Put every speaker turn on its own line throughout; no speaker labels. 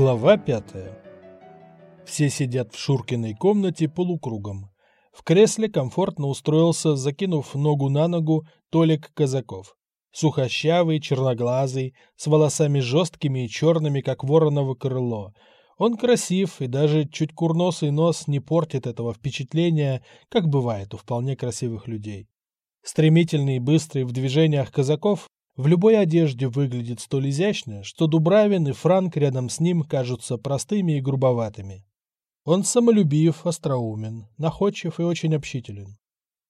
Глава пятая. Все сидят в Шуркиной комнате полукругом. В кресле комфортно устроился, закинув ногу на ногу, Толик Казаков. Сухощавый, черноглазый, с волосами жесткими и черными, как вороново крыло. Он красив, и даже чуть курносый нос не портит этого впечатления, как бывает у вполне красивых людей. Стремительный и быстрый в движениях Казаков в любой одежде выглядит столь изящно, что Дубравин и Франк рядом с ним кажутся простыми и грубоватыми. Он самолюбив, остроумен, находчив и очень общителен.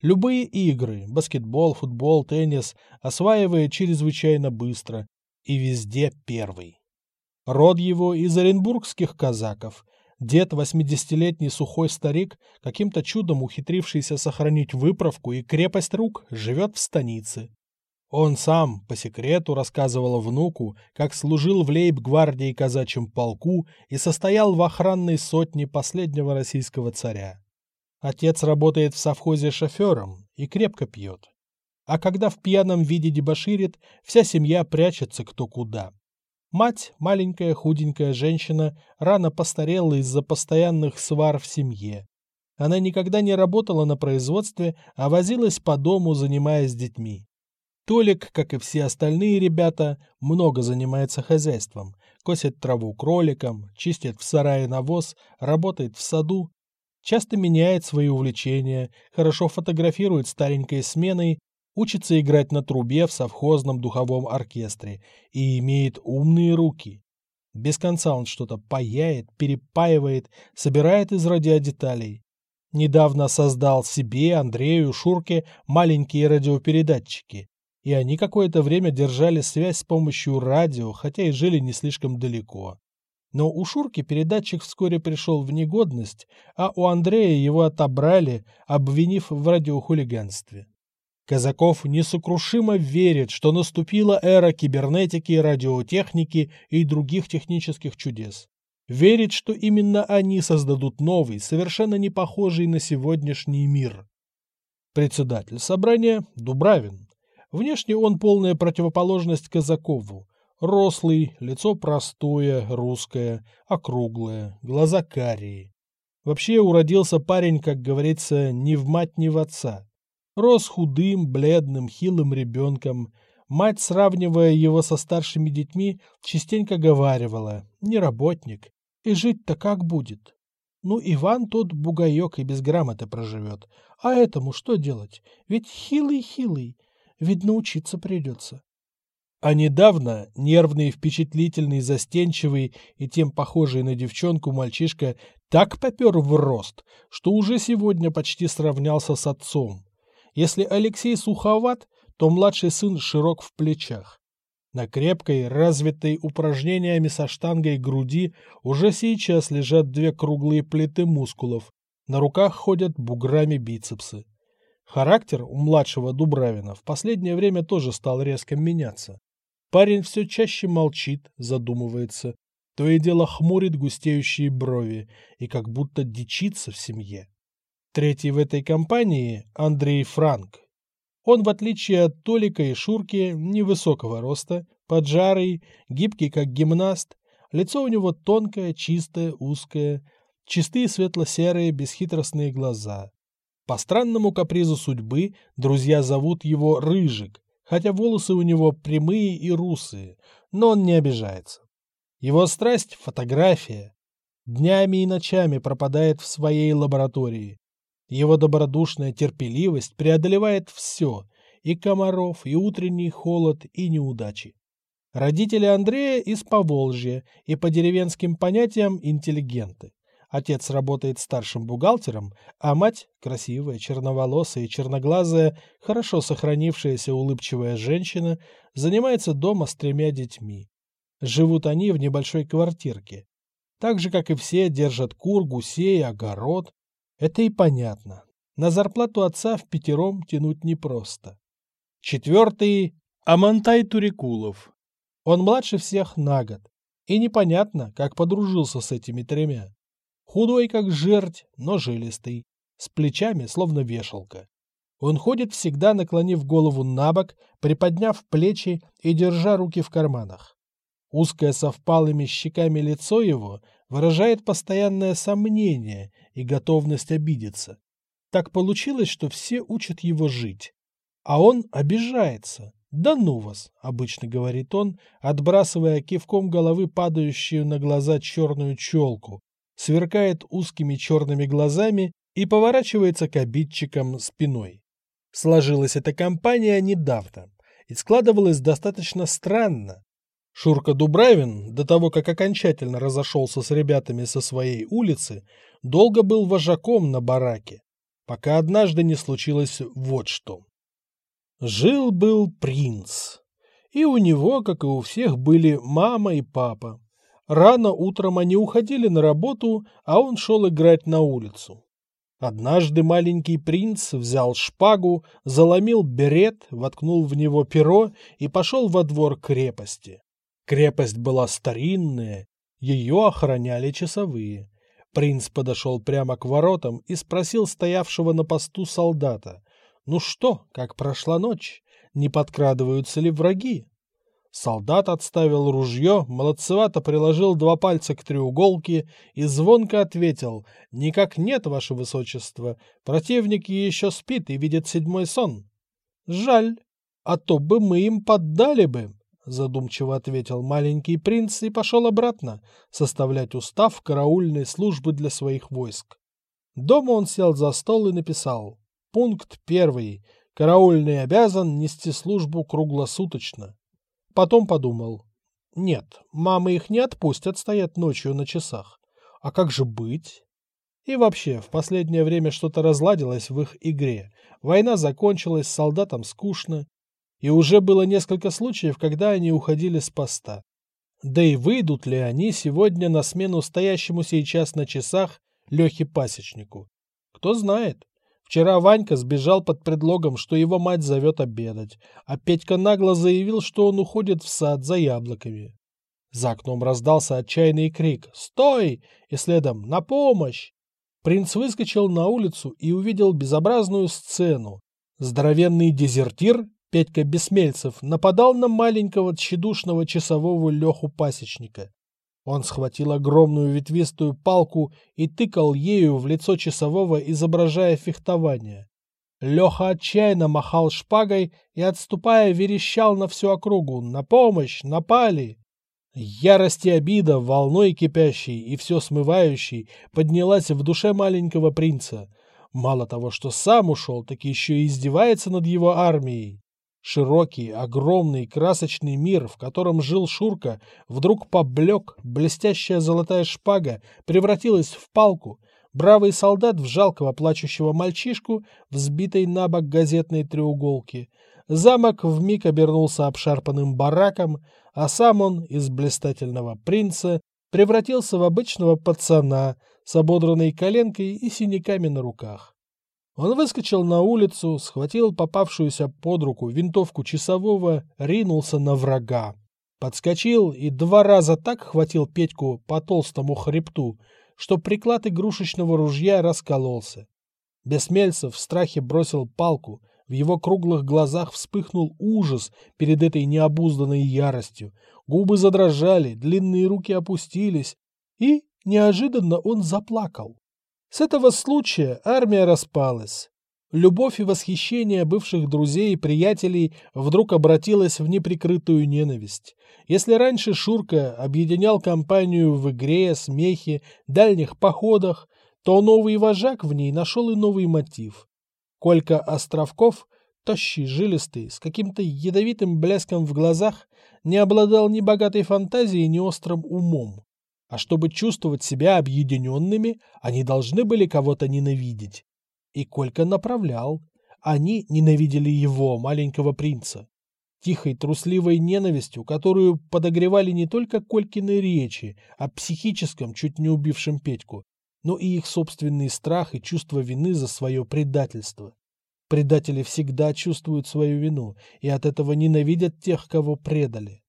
Любые игры – баскетбол, футбол, теннис – осваивает чрезвычайно быстро и везде первый. Род его из оренбургских казаков. Дед, 80-летний сухой старик, каким-то чудом ухитрившийся сохранить выправку и крепость рук, живет в станице. Он сам по секрету рассказывал внуку, как служил в лейб-гвардии казачьем полку и состоял в охранной сотне последнего российского царя. Отец работает в совхозе шофером и крепко пьет. А когда в пьяном виде дебоширит, вся семья прячется кто куда. Мать, маленькая худенькая женщина, рано постарела из-за постоянных свар в семье. Она никогда не работала на производстве, а возилась по дому, занимаясь детьми. Толик, как и все остальные ребята, много занимается хозяйством. Косит траву кроликам, чистит в сарае навоз, работает в саду. Часто меняет свои увлечения, хорошо фотографирует старенькой сменой, учится играть на трубе в совхозном духовом оркестре и имеет умные руки. Без конца он что-то паяет, перепаивает, собирает из радиодеталей. Недавно создал себе, Андрею, Шурке маленькие радиопередатчики и они какое-то время держали связь с помощью радио, хотя и жили не слишком далеко. Но у Шурки передатчик вскоре пришел в негодность, а у Андрея его отобрали, обвинив в радиохулиганстве. Казаков несокрушимо верит, что наступила эра кибернетики, радиотехники и других технических чудес. Верит, что именно они создадут новый, совершенно не похожий на сегодняшний мир. Председатель собрания Дубравин. Внешне он полная противоположность Казакову. Рослый, лицо простое, русское, округлое, глаза карие. Вообще уродился парень, как говорится, ни в мать, ни в отца. Рос худым, бледным, хилым ребенком. Мать, сравнивая его со старшими детьми, частенько говаривала «не работник, и жить-то как будет?» Ну, Иван тот бугаек и без грамоты проживет. А этому что делать? Ведь хилый-хилый. Видно, учиться придется. А недавно нервный, впечатлительный, застенчивый и тем похожий на девчонку мальчишка так попер в рост, что уже сегодня почти сравнялся с отцом. Если Алексей суховат, то младший сын широк в плечах. На крепкой, развитой упражнениями со штангой груди уже сейчас лежат две круглые плиты мускулов, на руках ходят буграми бицепсы. Характер у младшего Дубравина в последнее время тоже стал резко меняться. Парень все чаще молчит, задумывается, то и дело хмурит густеющие брови и как будто дичится в семье. Третий в этой компании – Андрей Франк. Он, в отличие от Толика и Шурки, невысокого роста, поджарый, гибкий как гимнаст, лицо у него тонкое, чистое, узкое, чистые светло-серые бесхитростные глаза. По странному капризу судьбы друзья зовут его Рыжик, хотя волосы у него прямые и русые, но он не обижается. Его страсть – фотография. Днями и ночами пропадает в своей лаборатории. Его добродушная терпеливость преодолевает все – и комаров, и утренний холод, и неудачи. Родители Андрея из Поволжья и по деревенским понятиям интеллигенты. Отец работает старшим бухгалтером, а мать, красивая, черноволосая и черноглазая, хорошо сохранившаяся улыбчивая женщина, занимается дома с тремя детьми. Живут они в небольшой квартирке. Так же, как и все, держат кур, гусей, огород. Это и понятно. На зарплату отца в пятером тянуть непросто. Четвертый – Амантай Турикулов. Он младше всех на год. И непонятно, как подружился с этими тремя. Худой, как жерть, но жилистый, с плечами, словно вешалка. Он ходит всегда, наклонив голову на бок, приподняв плечи и держа руки в карманах. Узкое со впалыми щеками лицо его выражает постоянное сомнение и готовность обидеться. Так получилось, что все учат его жить. А он обижается. «Да ну вас!» — обычно говорит он, отбрасывая кивком головы падающую на глаза черную челку, сверкает узкими черными глазами и поворачивается к обидчикам спиной. Сложилась эта компания недавно и складывалась достаточно странно. Шурка Дубравин, до того, как окончательно разошелся с ребятами со своей улицы, долго был вожаком на бараке, пока однажды не случилось вот что. Жил-был принц. И у него, как и у всех, были мама и папа. Рано утром они уходили на работу, а он шел играть на улицу. Однажды маленький принц взял шпагу, заломил берет, воткнул в него перо и пошел во двор крепости. Крепость была старинная, ее охраняли часовые. Принц подошел прямо к воротам и спросил стоявшего на посту солдата, «Ну что, как прошла ночь? Не подкрадываются ли враги?» Солдат отставил ружье, молодцевато приложил два пальца к треуголке и звонко ответил «Никак нет, ваше высочество, противник еще спит и видит седьмой сон». «Жаль, а то бы мы им поддали бы», задумчиво ответил маленький принц и пошел обратно составлять устав караульной службы для своих войск. Дома он сел за стол и написал Пункт первый. Караульный обязан нести службу круглосуточно. Потом подумал. Нет, мамы их не отпустят стоять ночью на часах. А как же быть? И вообще, в последнее время что-то разладилось в их игре. Война закончилась, солдатам скучно. И уже было несколько случаев, когда они уходили с поста. Да и выйдут ли они сегодня на смену стоящему сейчас на часах Лехе Пасечнику? Кто знает. Вчера Ванька сбежал под предлогом, что его мать зовет обедать, а Петька нагло заявил, что он уходит в сад за яблоками. За окном раздался отчаянный крик «Стой!» и следом «На помощь!». Принц выскочил на улицу и увидел безобразную сцену. Здоровенный дезертир, Петька Бесмельцев, нападал на маленького тщедушного часового Леху Пасечника. Он схватил огромную ветвистую палку и тыкал ею в лицо часового, изображая фехтование. Леха отчаянно махал шпагой и, отступая, верещал на всю округу «На помощь! Напали!». Ярость и обида, волной кипящей и все смывающей, поднялась в душе маленького принца. Мало того, что сам ушел, так еще и издевается над его армией. Широкий, огромный, красочный мир, в котором жил Шурка, вдруг поблек, блестящая золотая шпага превратилась в палку, бравый солдат в жалкого плачущего мальчишку, взбитой на бок газетной треуголки. Замок вмиг обернулся обшарпанным бараком, а сам он из блистательного принца превратился в обычного пацана с ободранной коленкой и синяками на руках. Он выскочил на улицу, схватил попавшуюся под руку винтовку часового, ринулся на врага. Подскочил и два раза так хватил Петьку по толстому хребту, что приклад игрушечного ружья раскололся. Бесмельцев в страхе бросил палку, в его круглых глазах вспыхнул ужас перед этой необузданной яростью. Губы задрожали, длинные руки опустились, и неожиданно он заплакал. С этого случая армия распалась. Любовь и восхищение бывших друзей и приятелей вдруг обратилась в неприкрытую ненависть. Если раньше Шурка объединял компанию в игре, смехе, дальних походах, то новый вожак в ней нашел и новый мотив. Колька Островков, тощий, жилистый, с каким-то ядовитым блеском в глазах, не обладал ни богатой фантазией, ни острым умом. А чтобы чувствовать себя объединенными, они должны были кого-то ненавидеть. И Колька направлял. Они ненавидели его, маленького принца. Тихой, трусливой ненавистью, которую подогревали не только Колькины речи о психическом, чуть не убившем Петьку, но и их собственный страх и чувство вины за свое предательство. Предатели всегда чувствуют свою вину и от этого ненавидят тех, кого предали.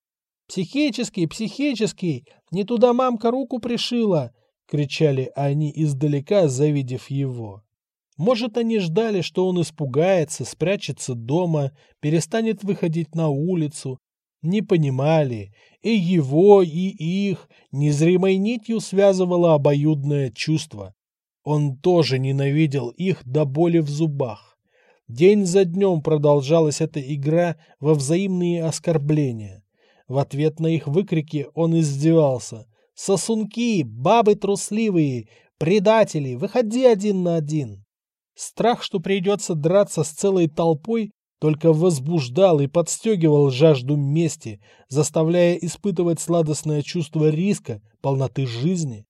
«Психический, психический! Не туда мамка руку пришила!» — кричали они издалека, завидев его. Может, они ждали, что он испугается, спрячется дома, перестанет выходить на улицу, Не понимали, и его, и их незримой нитью связывало обоюдное чувство. Он тоже ненавидел их до боли в зубах. День за днем продолжалась эта игра во взаимные оскорбления. В ответ на их выкрики он издевался. «Сосунки! Бабы трусливые! Предатели! Выходи один на один!» Страх, что придется драться с целой толпой, только возбуждал и подстегивал жажду мести, заставляя испытывать сладостное чувство риска, полноты жизни.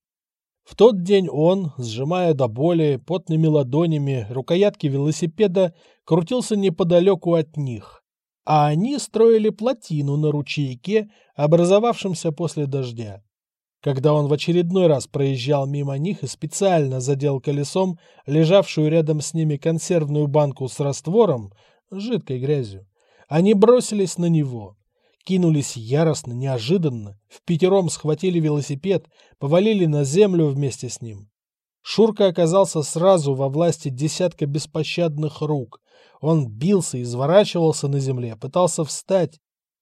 В тот день он, сжимая до боли потными ладонями рукоятки велосипеда, крутился неподалеку от них, а они строили плотину на ручейке, образовавшемся после дождя. Когда он в очередной раз проезжал мимо них и специально задел колесом лежавшую рядом с ними консервную банку с раствором, жидкой грязью. Они бросились на него. Кинулись яростно, неожиданно, в пятером схватили велосипед, повалили на землю вместе с ним. Шурка оказался сразу во власти десятка беспощадных рук. Он бился, изворачивался на земле, пытался встать.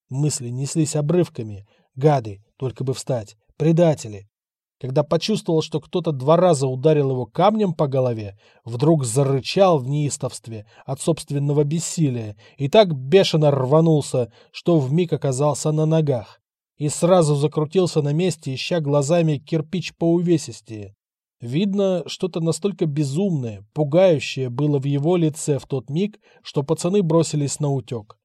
Мысли неслись обрывками. Гады, только бы встать. Предатели. Когда почувствовал, что кто-то два раза ударил его камнем по голове, вдруг зарычал в неистовстве от собственного бессилия и так бешено рванулся, что вмиг оказался на ногах. И сразу закрутился на месте, ища глазами кирпич по увесистее. Видно, что-то настолько безумное, пугающее было в его лице в тот миг, что пацаны бросились на утек.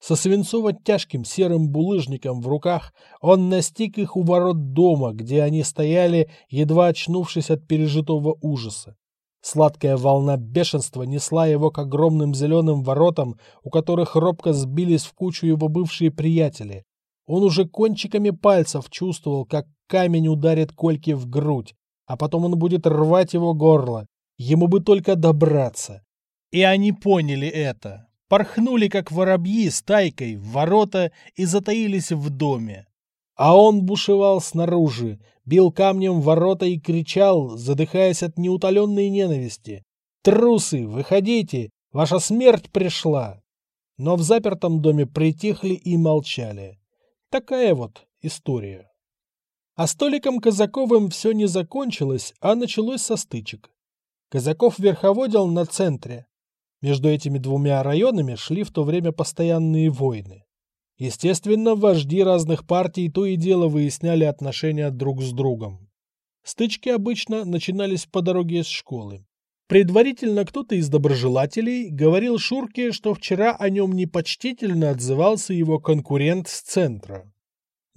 Со свинцово-тяжким серым булыжником в руках он настиг их у ворот дома, где они стояли, едва очнувшись от пережитого ужаса. Сладкая волна бешенства несла его к огромным зеленым воротам, у которых робко сбились в кучу его бывшие приятели. Он уже кончиками пальцев чувствовал, как камень ударит Кольке в грудь, а потом он будет рвать его горло. Ему бы только добраться. И они поняли это порхнули, как воробьи, стайкой в ворота и затаились в доме. А он бушевал снаружи, бил камнем ворота и кричал, задыхаясь от неутоленной ненависти. «Трусы, выходите! Ваша смерть пришла!» Но в запертом доме притихли и молчали. Такая вот история. А столиком Казаковым все не закончилось, а началось со стычек. Казаков верховодил на центре, между этими двумя районами шли в то время постоянные войны. Естественно, вожди разных партий то и дело выясняли отношения друг с другом. Стычки обычно начинались по дороге из школы. Предварительно кто-то из доброжелателей говорил Шурке, что вчера о нем непочтительно отзывался его конкурент с центра.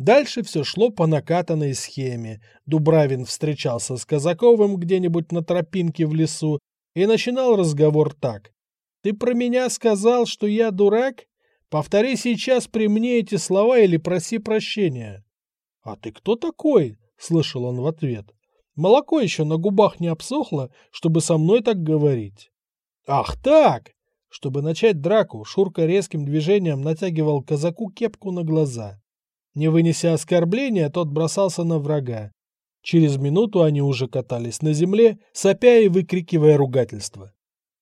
Дальше все шло по накатанной схеме. Дубравин встречался с Казаковым где-нибудь на тропинке в лесу и начинал разговор так. Ты про меня сказал, что я дурак? Повтори сейчас при мне эти слова или проси прощения. А ты кто такой? Слышал он в ответ. Молоко еще на губах не обсохло, чтобы со мной так говорить. Ах так! Чтобы начать драку, Шурка резким движением натягивал казаку кепку на глаза. Не вынеся оскорбления, тот бросался на врага. Через минуту они уже катались на земле, сопя и выкрикивая ругательства.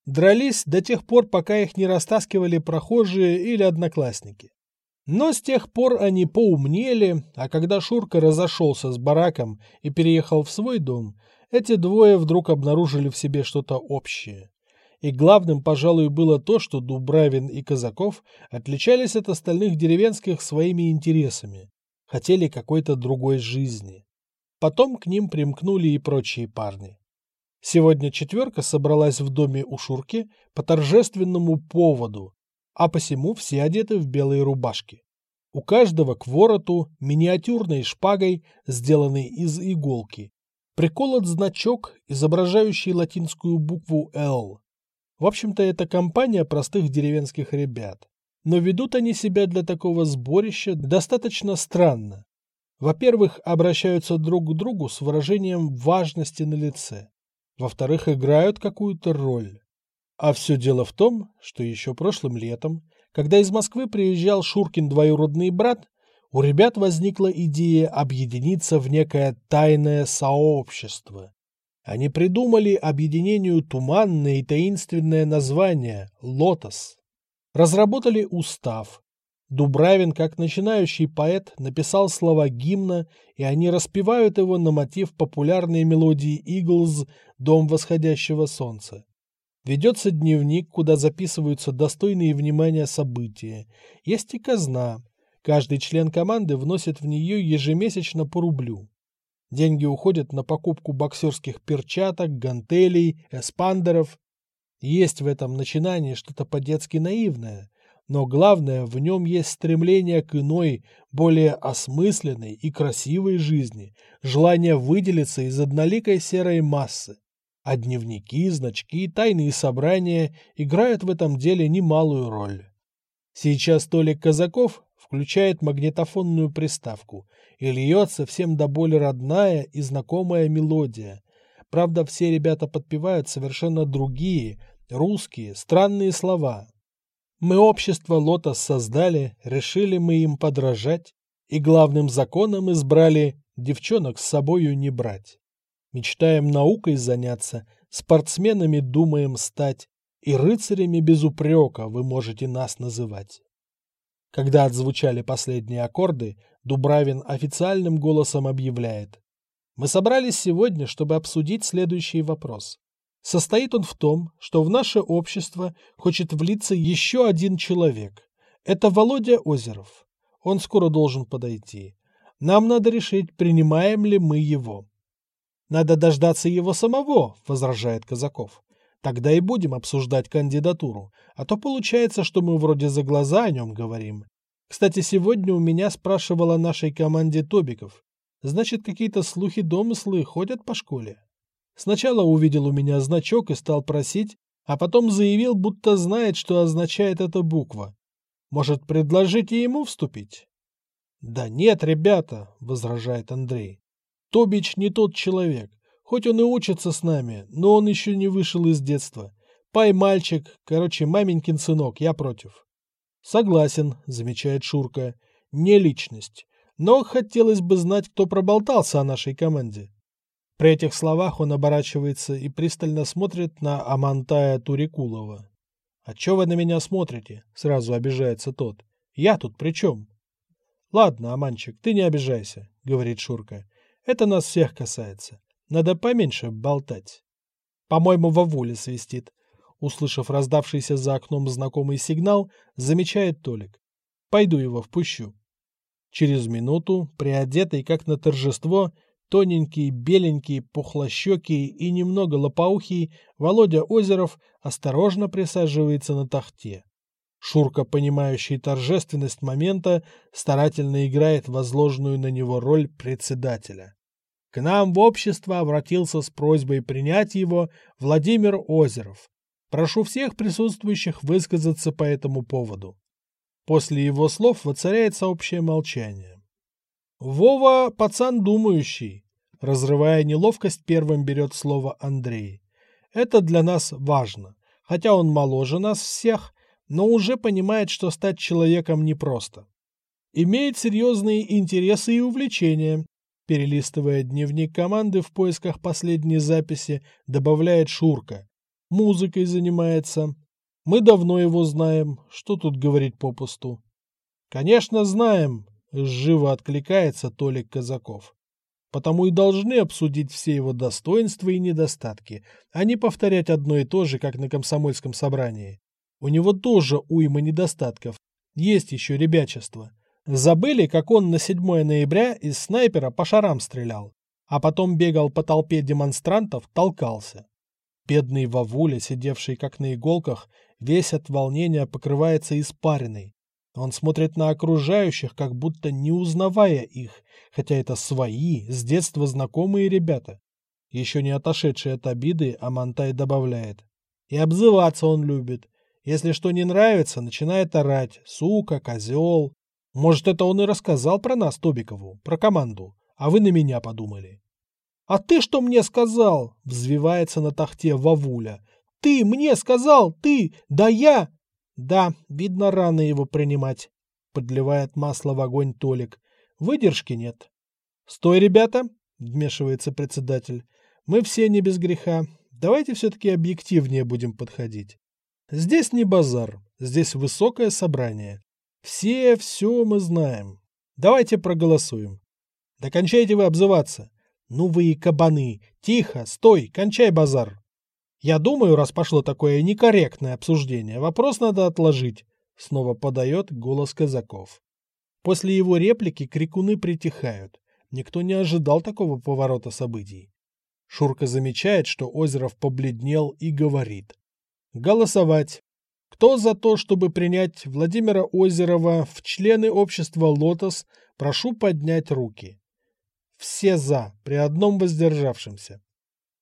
Дрались до тех пор, пока их не растаскивали прохожие или одноклассники. Но с тех пор они поумнели, а когда Шурка разошелся с бараком и переехал в свой дом, эти двое вдруг обнаружили в себе что-то общее. И главным, пожалуй, было то, что Дубравин и Казаков отличались от остальных деревенских своими интересами, хотели какой-то другой жизни. Потом к ним примкнули и прочие парни. Сегодня четверка собралась в доме у Шурки по торжественному поводу, а посему все одеты в белые рубашки. У каждого к вороту миниатюрной шпагой, сделанной из иголки, приколот значок, изображающий латинскую букву «Л». В общем-то, это компания простых деревенских ребят. Но ведут они себя для такого сборища достаточно странно. Во-первых, обращаются друг к другу с выражением важности на лице во-вторых, играют какую-то роль. А все дело в том, что еще прошлым летом, когда из Москвы приезжал Шуркин двоюродный брат, у ребят возникла идея объединиться в некое тайное сообщество. Они придумали объединению туманное и таинственное название «Лотос». Разработали устав. Дубравин, как начинающий поэт, написал слова гимна, и они распевают его на мотив популярной мелодии «Иглз» «Дом восходящего солнца». Ведется дневник, куда записываются достойные внимания события. Есть и казна. Каждый член команды вносит в нее ежемесячно по рублю. Деньги уходят на покупку боксерских перчаток, гантелей, эспандеров. Есть в этом начинании что-то по-детски наивное – но главное, в нем есть стремление к иной, более осмысленной и красивой жизни, желание выделиться из одноликой серой массы. А дневники, значки, тайные собрания играют в этом деле немалую роль. Сейчас Толик Казаков включает магнитофонную приставку, и льется всем до боли родная и знакомая мелодия. Правда, все ребята подпевают совершенно другие, русские, странные слова, мы общество Лотос создали, решили мы им подражать, и главным законом избрали девчонок с собою не брать. Мечтаем наукой заняться, спортсменами думаем стать, и рыцарями без упрека вы можете нас называть. Когда отзвучали последние аккорды, Дубравин официальным голосом объявляет. Мы собрались сегодня, чтобы обсудить следующий вопрос. Состоит он в том, что в наше общество хочет влиться еще один человек. Это Володя Озеров. Он скоро должен подойти. Нам надо решить, принимаем ли мы его. Надо дождаться его самого, возражает Казаков. Тогда и будем обсуждать кандидатуру, а то получается, что мы вроде за глаза о нем говорим. Кстати, сегодня у меня спрашивала нашей команде Тобиков. Значит, какие-то слухи-домыслы ходят по школе. Сначала увидел у меня значок и стал просить, а потом заявил, будто знает, что означает эта буква. Может, предложите ему вступить? Да нет, ребята, возражает Андрей. Тобич не тот человек. Хоть он и учится с нами, но он еще не вышел из детства. Пай мальчик, короче, маменькин сынок, я против. Согласен, замечает Шурка. Не личность. Но хотелось бы знать, кто проболтался о нашей команде. При этих словах он оборачивается и пристально смотрит на Амантая Турикулова. «А чё вы на меня смотрите?» — сразу обижается тот. «Я тут при чем?» «Ладно, Аманчик, ты не обижайся», — говорит Шурка. «Это нас всех касается. Надо поменьше болтать». «По-моему, вовуле свистит», — услышав раздавшийся за окном знакомый сигнал, замечает Толик. «Пойду его впущу». Через минуту, приодетый как на торжество, Тоненький, беленький, пухлощекий и немного лопоухий Володя Озеров осторожно присаживается на тахте. Шурка, понимающий торжественность момента, старательно играет возложенную на него роль председателя. К нам в общество обратился с просьбой принять его Владимир Озеров. Прошу всех присутствующих высказаться по этому поводу. После его слов воцаряется общее молчание. Вова пацан думающий. Разрывая неловкость, первым берет слово Андрей. Это для нас важно. Хотя он моложе нас всех, но уже понимает, что стать человеком непросто. Имеет серьезные интересы и увлечения. Перелистывая дневник команды в поисках последней записи, добавляет Шурка. Музыкой занимается. Мы давно его знаем. Что тут говорить попусту? Конечно, знаем, Живо откликается Толик Казаков. Потому и должны обсудить все его достоинства и недостатки, а не повторять одно и то же, как на комсомольском собрании. У него тоже уйма недостатков. Есть еще ребячество. Забыли, как он на 7 ноября из снайпера по шарам стрелял, а потом бегал по толпе демонстрантов, толкался. Бедный Вавуля, сидевший как на иголках, весь от волнения покрывается испариной. Он смотрит на окружающих, как будто не узнавая их, хотя это свои, с детства знакомые ребята. Еще не отошедший от обиды, Амантай добавляет. И обзываться он любит. Если что не нравится, начинает орать. Сука, козел. Может, это он и рассказал про нас Тобикову, про команду, а вы на меня подумали. «А ты что мне сказал?» — взвивается на тахте Вавуля. «Ты мне сказал! Ты! Да я!» Да, видно, рано его принимать. Подливает масло в огонь Толик. Выдержки нет. Стой, ребята, вмешивается председатель. Мы все не без греха. Давайте все-таки объективнее будем подходить. Здесь не базар, здесь высокое собрание. Все все мы знаем. Давайте проголосуем. Да кончайте вы обзываться. Ну вы и кабаны. Тихо, стой, кончай базар. Я думаю, раз пошло такое некорректное обсуждение, вопрос надо отложить. Снова подает голос казаков. После его реплики крикуны притихают. Никто не ожидал такого поворота событий. Шурка замечает, что Озеров побледнел и говорит. Голосовать. Кто за то, чтобы принять Владимира Озерова в члены общества «Лотос», прошу поднять руки. Все за, при одном воздержавшемся.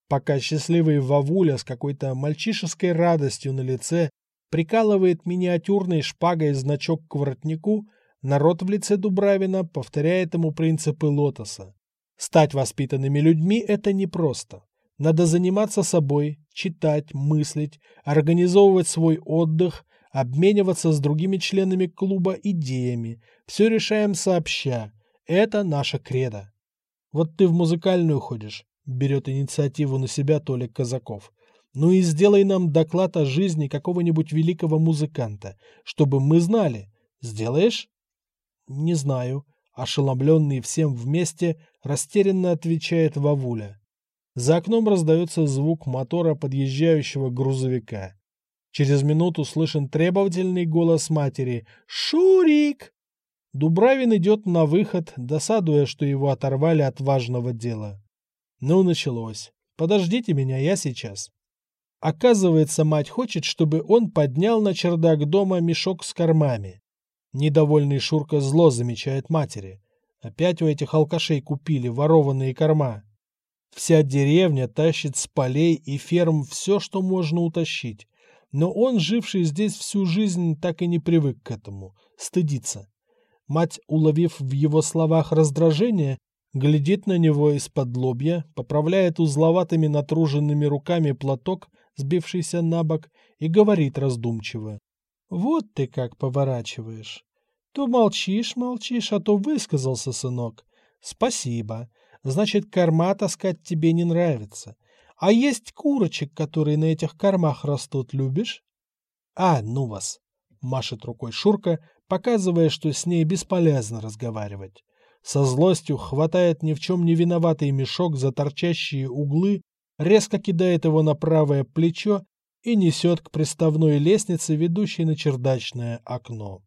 Пока счастливый Вавуля с какой-то мальчишеской радостью на лице прикалывает миниатюрной шпагой значок к воротнику, народ в лице Дубравина повторяет ему принципы лотоса. Стать воспитанными людьми – это непросто. Надо заниматься собой, читать, мыслить, организовывать свой отдых, обмениваться с другими членами клуба идеями. Все решаем сообща. Это наша кредо. Вот ты в музыкальную ходишь, берет инициативу на себя Толик Казаков. Ну и сделай нам доклад о жизни какого-нибудь великого музыканта, чтобы мы знали. Сделаешь? Не знаю. Ошеломленный всем вместе, растерянно отвечает Вавуля. За окном раздается звук мотора подъезжающего грузовика. Через минуту слышен требовательный голос матери «Шурик!». Дубравин идет на выход, досадуя, что его оторвали от важного дела. Ну, началось. Подождите меня, я сейчас. Оказывается, мать хочет, чтобы он поднял на чердак дома мешок с кормами. Недовольный Шурка зло замечает матери. Опять у этих алкашей купили ворованные корма. Вся деревня тащит с полей и ферм все, что можно утащить. Но он, живший здесь всю жизнь, так и не привык к этому. Стыдится. Мать, уловив в его словах раздражение, глядит на него из-под лобья, поправляет узловатыми натруженными руками платок, сбившийся на бок, и говорит раздумчиво. «Вот ты как поворачиваешь. То молчишь, молчишь, а то высказался, сынок. Спасибо. Значит, корма таскать тебе не нравится. А есть курочек, которые на этих кормах растут, любишь? А, ну вас! Машет рукой Шурка, показывая, что с ней бесполезно разговаривать. Со злостью хватает ни в чем не виноватый мешок за торчащие углы, резко кидает его на правое плечо и несет к приставной лестнице, ведущей на чердачное окно.